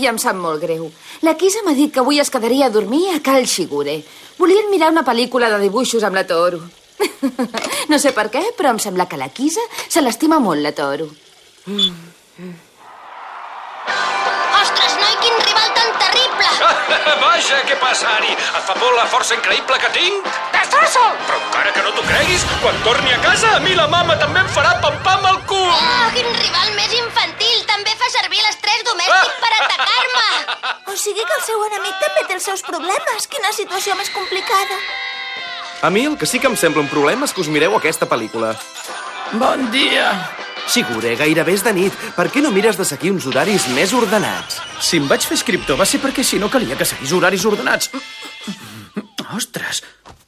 Ai, em sap molt greu. La Quisa m'ha dit que avui es quedaria a dormir a Cal Xigure. Volien mirar una pel·lícula de dibuixos amb la Toro. No sé per què, però em sembla que la Quisa se l'estima molt, la Toro. Ostres, noi, quin rival tan terrible! Vaja, què passa, Ari? Et fa por la força increïble que tinc? Destrossa'l! Però encara que no t'ho creguis, quan torni a casa, a mi la mama també em farà pam-pam al cul! Oh, quin rival més infantil! També fa servir l'estrès domèstic per atacar-me! O sigui que el seu enemic també té els seus problemes. Quina situació més complicada. A mi el que sí que em sembla un problema és que us mireu aquesta pel·lícula. Bon dia. Sigure, gairebé és de nit. Per què no mires de seguir uns horaris més ordenats? Si em vaig fer escriptor va ser perquè si no calia que seguís horaris ordenats. Ostres.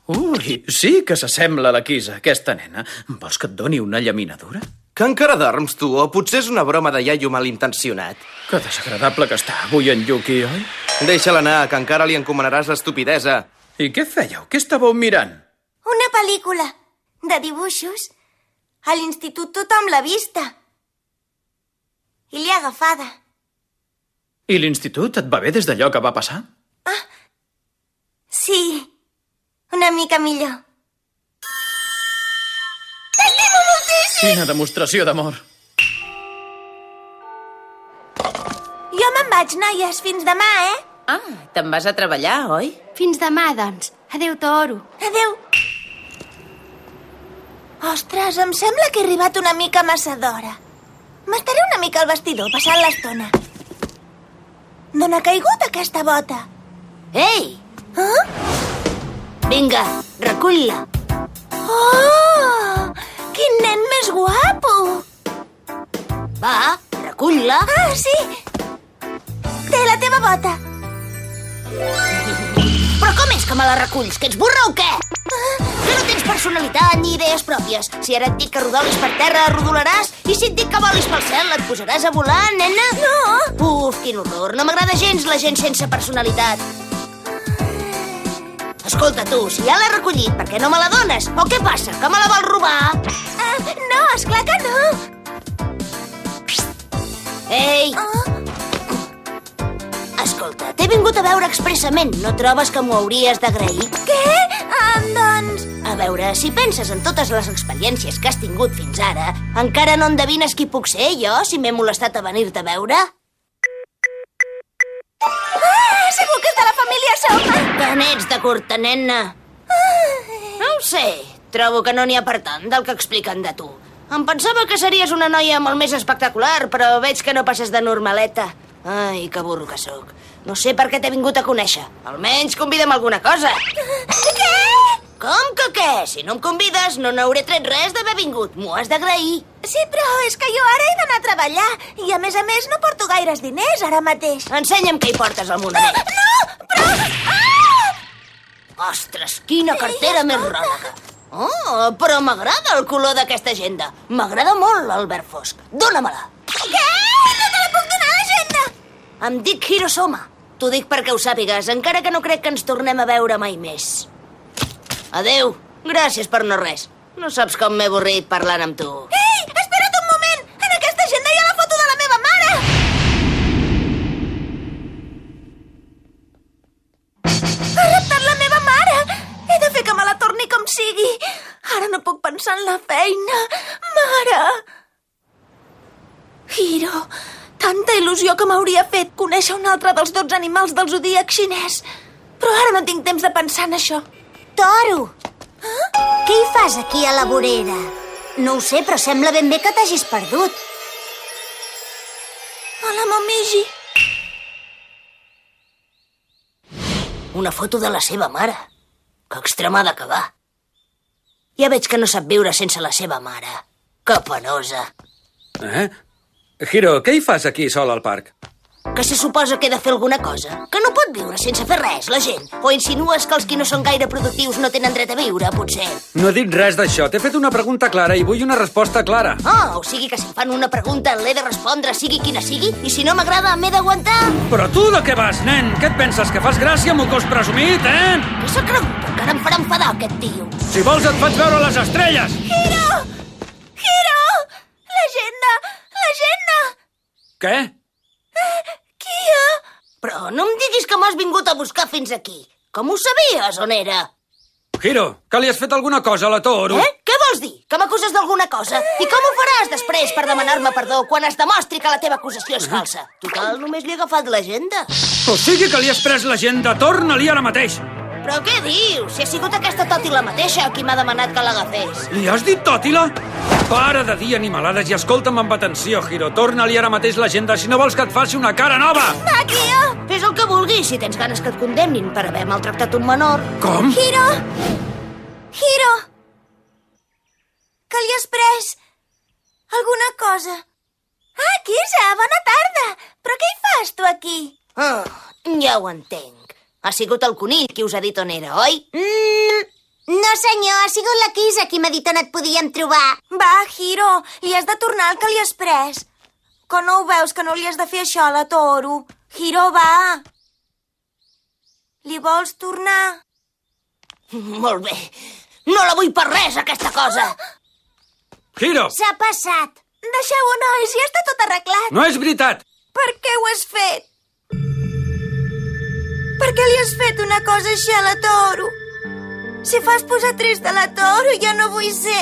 Ui, sí que s'assembla a la Quisa, aquesta nena. Vols que et doni una llaminadura? Que encara dorms, tu, o potser és una broma de iaio malintencionat. Que desagradable que està avui en Yuki, oi? Deixa-la anar, que encara li encomanaràs l'estupidesa. I què fèieu? Què estàveu mirant? Una pel·lícula de dibuixos. A l'institut tothom l'ha vista. I l'he agafada. I l'institut et va bé des d'allò que va passar? Sí, una mica millor. Quina demostració d'amor. Jo me'n vaig, noies. Fins demà, eh? Ah, te'n vas a treballar, oi? Fins demà, doncs. Adéu, Toro. Adéu. Ostres, em sembla que he arribat una mica massa d'hora. M'estaré una mica al vestidor, passant l'estona. D'on ha caigut aquesta bota? Ei, Eh? vinga, recull-la. Oh! Quin nen més guapo! Va, recull-la. Ah, sí! Té la teva bota. Però com és que me la reculls? Que ets burra o què? Que no tens personalitat ni idees pròpies. Si ara et dic que rodolis per terra, rodolaràs? I si et dic que volis pel cel, et posaràs a volar, nena? No! Uf, quin horror. No m'agrada gens la gent sense personalitat. Escolta, tu, si ja l'he recollit, per què no me la dones? O què passa, que me la vols robar? Ah, no, esclar que no. Ei! Oh, Escolta, t'he vingut a veure expressament. No trobes que m'ho hauries d'agrair? què? Ah, doncs... A veure, si penses en totes les experiències que has tingut fins ara, encara no endevines qui puc ser jo, si m'he molestat a venir-te a veure? Ah, segur que és de la família Soma. Que n'ets de curta, nena? No ho sé. Trobo que no n'hi ha per tant del que expliquen de tu. Em pensava que series una noia molt més espectacular, però veig que no passes de normaleta. Ai, que burro que sóc. No sé per què t'he vingut a conèixer. Almenys convida'm alguna cosa. Què? Com que què? Si no em convides, no n'hauré tret res d'haver vingut. M'ho has d'agrair. Sí, però és que jo ara he d'anar a treballar. I a més a més no porto gaires diners ara mateix. Ensenya'm què hi portes al moner. No, però... Ah! Ostres, quina cartera més rònega. Oh, però m'agrada el color d'aquesta agenda. M'agrada molt l'Albert Fosc. Dóna-me-la. Què? No te la puc donar l'agenda. Em dic Hirosoma. T'ho dic perquè ho sàpigues, encara que no crec que ens tornem a veure mai més. Adeu. Gràcies per no res. No saps com m'he avorrit parlant amb tu. Ei, espera't il·lusió que m'hauria fet conèixer un altre dels 12 animals del zodíac xinès. Però ara no tinc temps de pensar en això. Toro! Què hi fas aquí a la vorera? No ho sé, però sembla ben bé que t'hagis perdut. Hola, Momiji. Una foto de la seva mare. Que extremada que va. Ja veig que no sap viure sense la seva mare. Que penosa. Eh? Hiro, què hi fas aquí sol al parc? Que se suposa que he de fer alguna cosa. Que no pot viure sense fer res, la gent. O insinues que els qui no són gaire productius no tenen dret a viure, potser. No he dit res d'això. T'he fet una pregunta clara i vull una resposta clara. Oh, o sigui que si em fan una pregunta l'he de respondre, sigui quina sigui, i si no m'agrada m'he d'aguantar. Però tu de què vas, nen? Què et penses, que fas gràcia, mocós presumit, eh? Què s'ha cregut? que Encara em farà enfadar aquest tio. Si vols et faig veure les estrelles. Hiro! Hiro! L'agenda! gent-ne! Què? Kia! Però no em diguis que m'has vingut a buscar fins aquí. Com ho sabies, on era? Hiro, que li has fet alguna cosa a la Toru? Eh? Què vols dir? Que m'acuses d'alguna cosa? I com ho faràs després per demanar-me perdó quan es demostri que la teva acusació és falsa? Total, només li he agafat l'agenda. O sigui que li has pres l'agenda, torna-li ara mateix! Però què dius? Si ha sigut aquesta tòtila mateixa qui m'ha demanat que l'agafés. Li has dit tòtila? Para de dir animalades i escolta'm amb atenció, Hiro. Torna-li ara mateix l'agenda si no vols que et faci una cara nova! Va! Fes el que vulguis si tens ganes que et condemnin per haver maltractat un menor. Com? Hiro! Hiro! Que li has pres alguna cosa? Ah, Kisa, bona tarda! Però què hi fas, tu, aquí? Ah, ja ho entenc. Ha sigut el conill qui us ha dit on era, oi? Mm, no, senyor, ha sigut la Kisa qui m'ha dit on et podíem trobar. Va, Hiro, li has de tornar el que li has pres. Que no ho veus, que no li has de fer això a la Toru? Hiro, va! Li vols tornar? Molt bé. No la vull per res, aquesta cosa. Hiro! S'ha passat. Deixeu-ho, nois, ja està tot arreglat. No és veritat! Per què ho has fet? Per què li has fet una cosa així a la Toru? Si fas posar trist a la Toru, jo no vull ser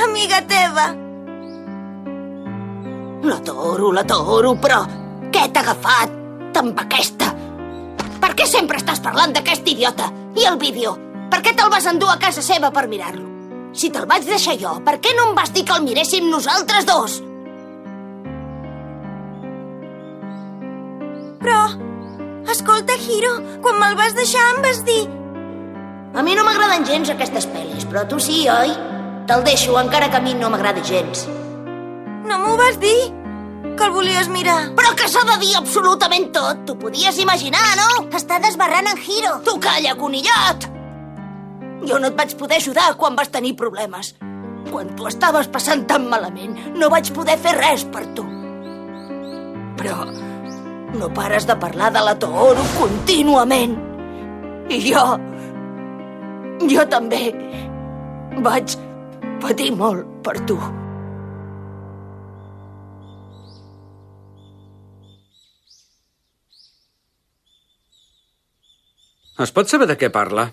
amiga teva. La Toro, la Toro, però què t'ha agafat amb aquesta? Per què sempre estàs parlant d'aquest idiota? I el vídeo? Per què te'l vas endur a casa seva per mirar-lo? Si te'l vaig deixar jo, per què no em vas dir que el miréssim nosaltres dos? Però, escolta, Hiro, quan me'l vas deixar em vas dir... A mi no m'agraden gens aquestes pel·lis, però tu sí, oi? Te'l deixo, encara que a mi no m'agrada gens. No m'ho vas dir? Que el volies mirar? Però que s'ha de dir absolutament tot. T'ho podies imaginar, no? Està desbarrant en Hiro. Tu calla, conillot! Jo no et vaig poder ajudar quan vas tenir problemes. Quan tu estaves passant tan malament, no vaig poder fer res per tu. Però no pares de parlar de la Tooro contínuament. I jo... Jo també vaig patir molt per tu. Es pot saber de què parla?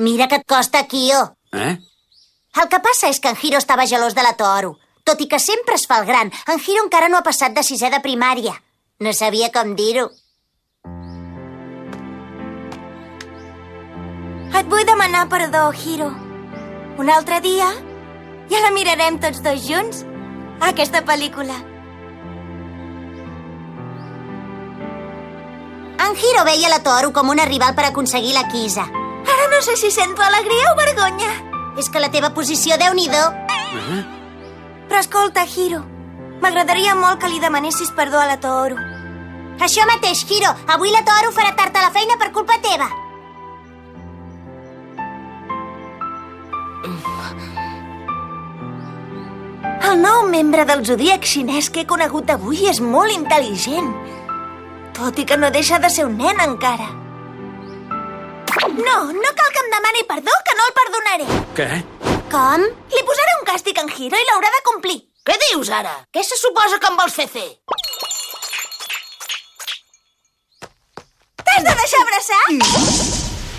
Mira que et costa, Kyo. Eh? El que passa és que en Hiro estava gelós de la Toru. Tot i que sempre es fa el gran, en Hiro encara no ha passat de sisè de primària. No sabia com dir-ho. Et vull demanar perdó, Hiro. Un altre dia ja la mirarem tots dos junts, aquesta pel·lícula. En Hiro veia la Toru com una rival per aconseguir la Kisa. Ara no sé si sento alegria o vergonya. És que la teva posició, déu nhi -do. Però escolta, Hiro, m'agradaria molt que li demanessis perdó a la Toru. Això mateix, Hiro. Avui la Toru farà tard a la feina per culpa teva. El nou membre del zodíac xinès que he conegut avui és molt intel·ligent. Tot i que no deixa de ser un nen encara. No, no cal que em demani perdó, que no el perdonaré. Què? Com? Li posaré un càstig en Hiro i l'haurà de complir. Què dius ara? Què se suposa que em vols fer fer? T'has de deixar abraçar?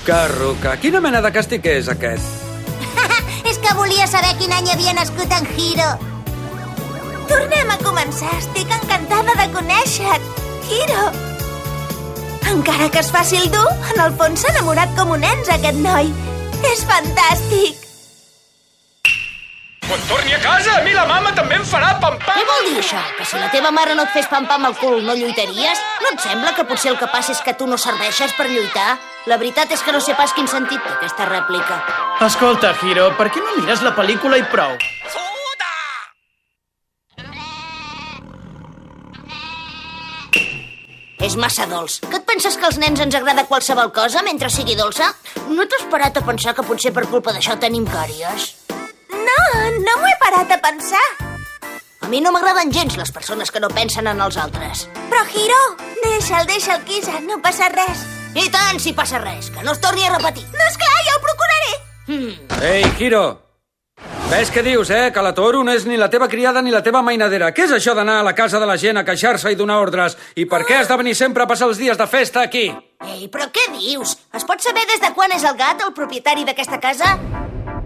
Carruca, quina mena de càstig és aquest? és que volia saber quin any havia nascut en Hiro. Tornem a començar. Estic encantada de conèixer-te, Hiro. Encara que es faci el dur, en el fons s'ha enamorat com un ens, aquest noi. És fantàstic. Quan torni a casa, a mi la mama també em farà pam-pam. Què vol dir això? Que si la teva mare no et fes pam-pam al cul no lluitaries? No et sembla que potser el que passa és que tu no serveixes per lluitar? La veritat és que no sé pas quin sentit té aquesta rèplica. Escolta, Hiro, per què no mires la pel·lícula i prou? És massa dolç. Que et penses que als nens ens agrada qualsevol cosa mentre sigui dolça? No t'has parat a pensar que potser per culpa d'això tenim càries? Parat a pensar. A mi no m'agraden gens les persones que no pensen en els altres. Però, Hiro, deixa'l, deixa'l, Kisa, no passa res. I tant, si passa res, que no es torni a repetir. No, esclar, ja ho procuraré. Hmm. Ei, Hiro! Ves què dius, eh? Que la Toro no és ni la teva criada ni la teva mainadera. Què és això d'anar a la casa de la gent a queixar-se i donar ordres? I per què has de venir sempre a passar els dies de festa aquí? Ei, però què dius? Es pot saber des de quan és el gat el propietari d'aquesta casa?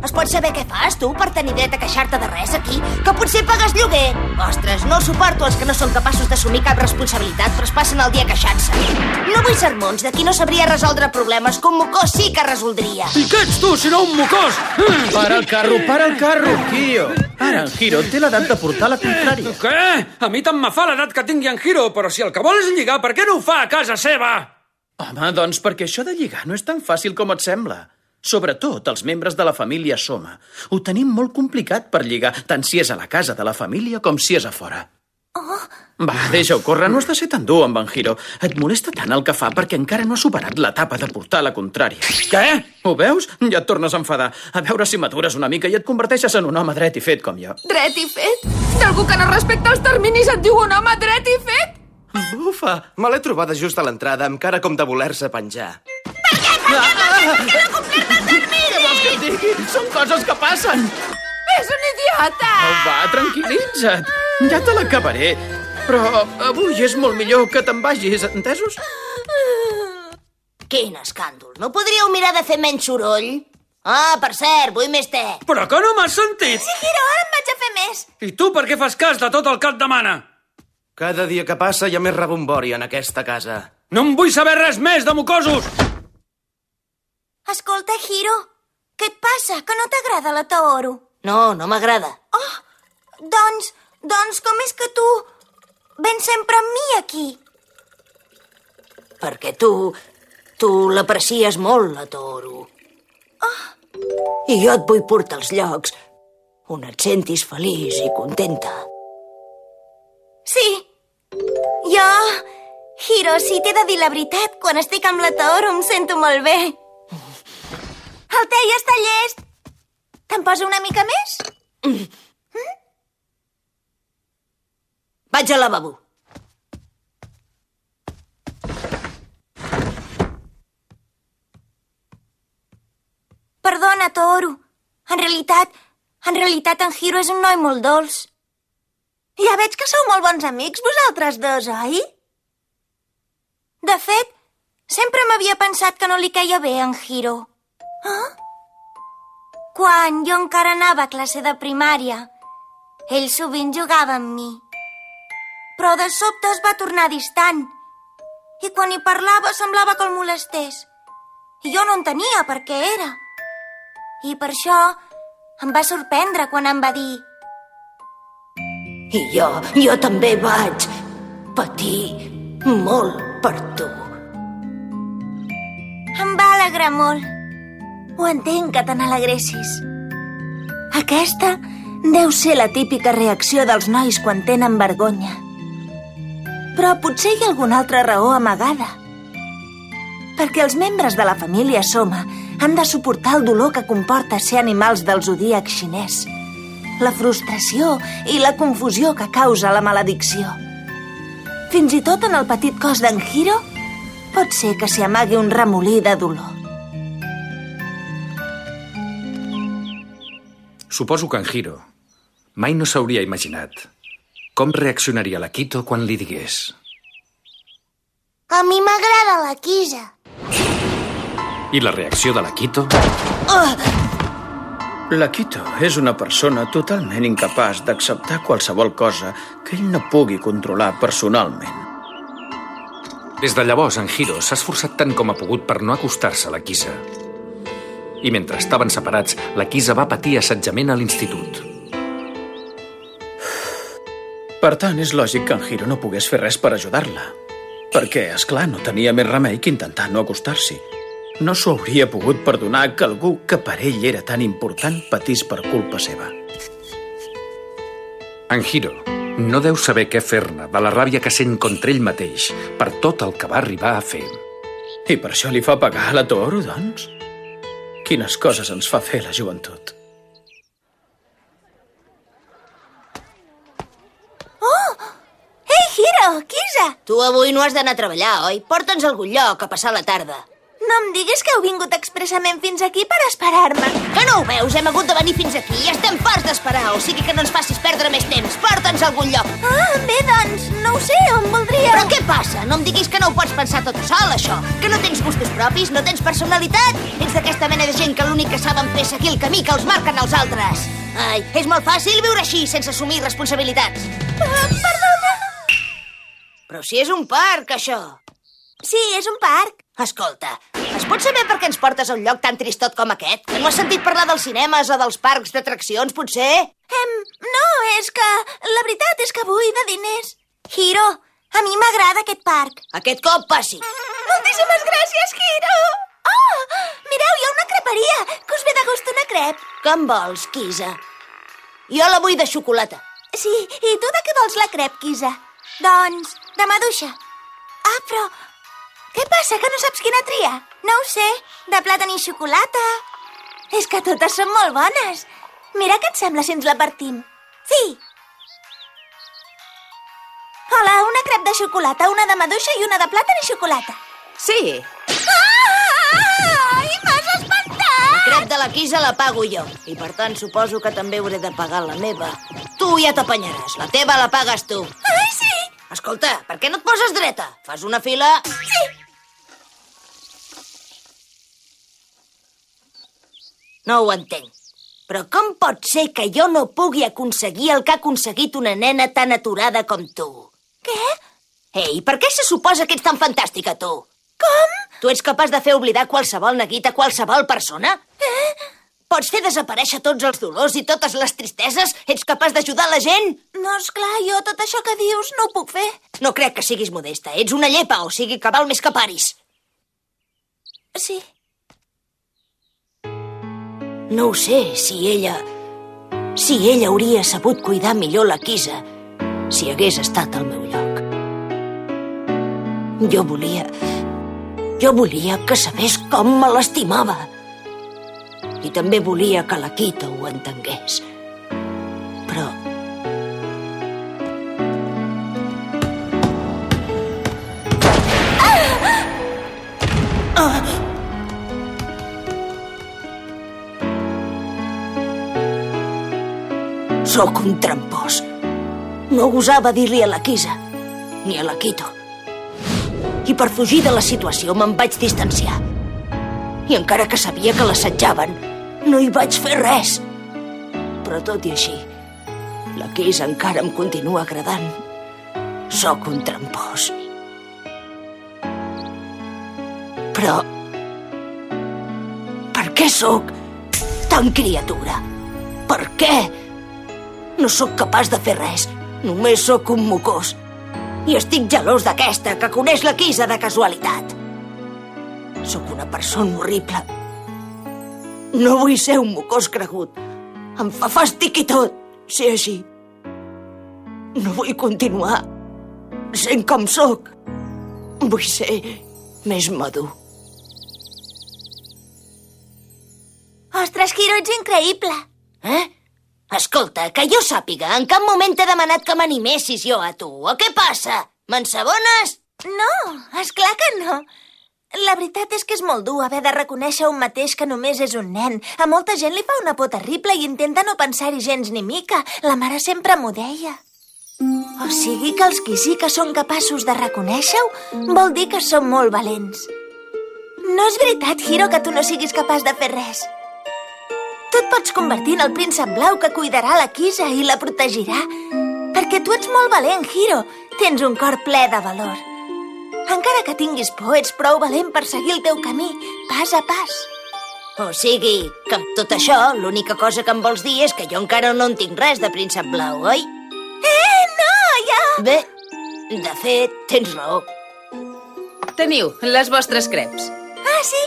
Es pot saber què fas, tu, per tenir dret a queixar-te de res aquí? Que potser pagues lloguer? Ostres, no suporto els que no són capaços d'assumir cap responsabilitat, però es passen el dia queixant-se. No vull sermons de qui no sabria resoldre problemes, que un mocós sí que resoldria. I què ets tu, si no un mocós? Mm. Para el carro, para el carro, Kio. Ara en Hiro té l'edat de portar la contrària. Què? A mi tant me fa l'edat que tingui en Hiro, però si el que vol és lligar, per què no ho fa a casa seva? Home, doncs perquè això de lligar no és tan fàcil com et sembla. Sobretot els membres de la família Soma. Ho tenim molt complicat per lligar, tant si és a la casa de la família com si és a fora. Oh, Va, deixa-ho córrer, no has de ser tan dur amb en Hiro. Et molesta tant el que fa perquè encara no ha superat l'etapa de portar la contrària. Què? Ho veus? Ja et tornes a enfadar. A veure si matures una mica i et converteixes en un home dret i fet com jo. Dret i fet? D'algú que no respecta els terminis et diu un home dret i fet? Bufa! Me l'he trobada just a l'entrada amb cara com de voler-se penjar. Què vols que et digui? Són coses que passen. És un idiota! Oh, va, tranquil·litza't. Ja te l'acabaré. Però avui és molt millor que te'n vagis, entesos? Quin escàndol. No podríeu mirar de fer menys soroll? Ah, per cert, vull més te. Però que no m'has sentit? sí, Hiro, ara en vaig a fer més. I tu per què fas cas de tot el que et demana? Cada dia que passa hi ha més rebombori en aquesta casa. No en vull saber res més de mocosos! Escolta, Hiro, què et passa? Que no t'agrada la Taoro? No, no m'agrada. Oh, doncs, doncs com és que tu vens sempre amb mi aquí? Perquè tu... tu l'aprecies molt, la Toro. Oh. I jo et vull portar als llocs on et sentis feliç i contenta. Sí. Jo, Hiro, si t'he de dir la veritat, quan estic amb la Taoro em sento molt bé. El te ja està llest. Te'n poso una mica més? Vaig al lavabo. Perdona, Toro. En realitat, en realitat en Hiro és un noi molt dolç. Ja veig que sou molt bons amics, vosaltres dos, oi? De fet, sempre m'havia pensat que no li queia bé en Hiro. Ah? Quan jo encara anava a classe de primària, ell sovint jugava amb mi. Però de sobte es va tornar distant. I quan hi parlava semblava que el molestés. I jo no entenia per què era. I per això em va sorprendre quan em va dir I jo, jo també vaig patir molt per tu. Em va alegrar molt. Ho entenc que te n'alegressis. Aquesta deu ser la típica reacció dels nois quan tenen vergonya. Però potser hi ha alguna altra raó amagada. Perquè els membres de la família Soma han de suportar el dolor que comporta ser animals del zodíac xinès, la frustració i la confusió que causa la maledicció. Fins i tot en el petit cos d'en Hiro pot ser que s'hi amagui un remolí de dolor. Suposo que en Hiro mai no s'hauria imaginat com reaccionaria la Quito quan li digués A mi m'agrada la quisa. i la reacció de la Quito La Quito és una persona totalment incapaç d'acceptar qualsevol cosa que ell no pugui controlar personalment. Des de llavors, en Hiro s'ha esforçat tant com ha pogut per no acostar-se a la Kisa. I mentre estaven separats, la Kisa va patir assetjament a l'institut. Per tant, és lògic que en Hiro no pogués fer res per ajudar-la. Perquè, és clar, no tenia més remei que intentar no acostar-s'hi. No s'ho hauria pogut perdonar que algú que per ell era tan important patís per culpa seva. En Hiro no deu saber què fer-ne de la ràbia que sent contra ell mateix per tot el que va arribar a fer. I per això li fa pagar a la Toro, doncs? Quines coses ens fa fer la joventut. Oh! Ei, Hiro, Kisa! Tu avui no has d'anar a treballar, oi? Porta'ns a algun lloc a passar la tarda. No em diguis que heu vingut expressament fins aquí per esperar-me. Que no ho veus? Hem hagut de venir fins aquí i estem farts d'esperar, o sigui que no ens facis perdre més temps. Porta'ns a algun lloc. Ah, bé, doncs, no ho sé, on voldríeu? Però què passa? No em diguis que no ho pots pensar tot sol, això. Que no tens gustos propis, no tens personalitat. Ets d'aquesta mena de gent que l'únic que saben fer és seguir el camí que els marquen els altres. Ai, és molt fàcil viure així, sense assumir responsabilitats. Ah, perdona. Però si és un parc, això. Sí, és un parc. Escolta, es pot saber per què ens portes a un lloc tan tristot com aquest? Que no has sentit parlar dels cinemes o dels parcs d'atraccions, potser? Em, no, és que... La veritat és que vull de diners. Hiro, a mi m'agrada aquest parc. Aquest cop passi. Moltíssimes gràcies, Hiro. Oh, mireu, hi ha una creperia. Que us ve de gust una crep? Que en vols, Kisa? Jo la vull de xocolata. Sí, i tu de què vols la crep, Kisa? Doncs, de maduixa. Ah, però... Què passa, que no saps quina tria? No ho sé, de plàtan i xocolata. És que totes són molt bones. Mira què et sembla si ens la partim. Sí. Hola, una crep de xocolata, una de maduixa i una de plàtan i xocolata. Sí. Ah! Ai, m'has espantat! La crep de la Kisa la pago jo. I per tant suposo que també hauré de pagar la meva. Tu ja t'apanyaràs. La teva la pagues tu. Ai, sí! Escolta, per què no et poses dreta? Fas una fila... No ho entenc. Però com pot ser que jo no pugui aconseguir el que ha aconseguit una nena tan aturada com tu? Què? Ei, per què se suposa que ets tan fantàstica, tu? Com? Tu ets capaç de fer oblidar qualsevol neguit a qualsevol persona? Eh? Pots fer desaparèixer tots els dolors i totes les tristeses? Ets capaç d'ajudar la gent? No, és clar, jo tot això que dius no ho puc fer. No crec que siguis modesta. Ets una llepa, o sigui que val més que paris. Sí. No ho sé, si ella... Si ella hauria sabut cuidar millor la Kisa si hagués estat al meu lloc. Jo volia... Jo volia que sabés com me l'estimava. I també volia que la Quita ho entengués. Però... Ah! Ah! Sóc un trampós. No gosava dir-li a la Kisa, ni a la Quito. I per fugir de la situació me'n vaig distanciar. I encara que sabia que l'assetjaven, no hi vaig fer res. Però tot i així, la Kisa encara em continua agradant. Sóc un trampós. Però... Per què sóc tan criatura? Per què? No sóc capaç de fer res. Només sóc un mocós. I estic gelós d'aquesta, que coneix la Quisa de casualitat. Sóc una persona horrible. No vull ser un mocós cregut. Em fa fàstic i tot, ser així. No vull continuar sent com sóc. Vull ser més madur. Ostres, Quiro, ets increïble. Eh? Escolta, que jo sàpiga, en cap moment t'he demanat que m'animessis jo a tu. O què passa? M'ensabones? No, és clar que no. La veritat és que és molt dur haver de reconèixer un mateix que només és un nen. A molta gent li fa una por terrible i intenta no pensar-hi gens ni mica. La mare sempre m'ho deia. O sigui que els qui sí que són capaços de reconèixer-ho vol dir que són molt valents. No és veritat, Hiro, que tu no siguis capaç de fer res. Tu et pots convertir en el príncep blau que cuidarà la Kisa i la protegirà. Perquè tu ets molt valent, Hiro. Tens un cor ple de valor. Encara que tinguis por, ets prou valent per seguir el teu camí, pas a pas. O sigui, que tot això, l'única cosa que em vols dir és que jo encara no en tinc res de príncep blau, oi? Eh, no, ja... Bé, de fet, tens raó. Teniu les vostres creps. Ah, sí?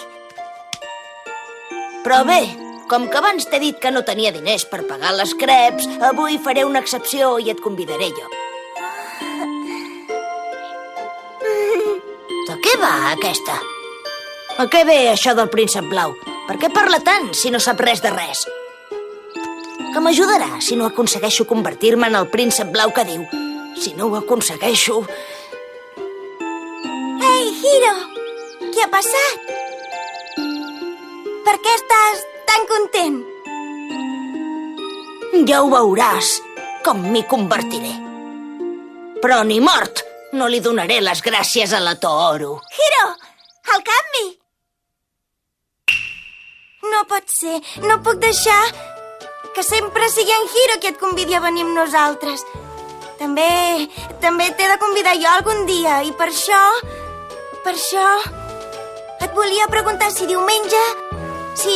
Però bé, com que abans t'he dit que no tenia diners per pagar les creps, avui faré una excepció i et convidaré jo. De què va, aquesta? A què ve això del príncep blau? Per què parla tant, si no sap res de res? Que m'ajudarà si no aconsegueixo convertir-me en el príncep blau que diu. Si no ho aconsegueixo... Ei, Hiro! Què ha passat? per què estàs tan content? Ja ho veuràs, com m'hi convertiré. Però ni mort no li donaré les gràcies a la Toro. Hiro, el canvi! No pot ser, no puc deixar que sempre sigui en Hiro qui et convidi a venir amb nosaltres. També, també t'he de convidar jo algun dia i per això, per això, et volia preguntar si diumenge, si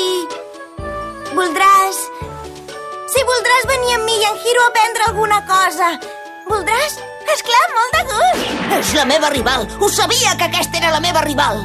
voldràs, si voldràs venir amb mi i en Hiro a aprendre alguna cosa. Voldràs? És clar, molt de gust. És la meva rival. Ho sabia que aquesta era la meva rival.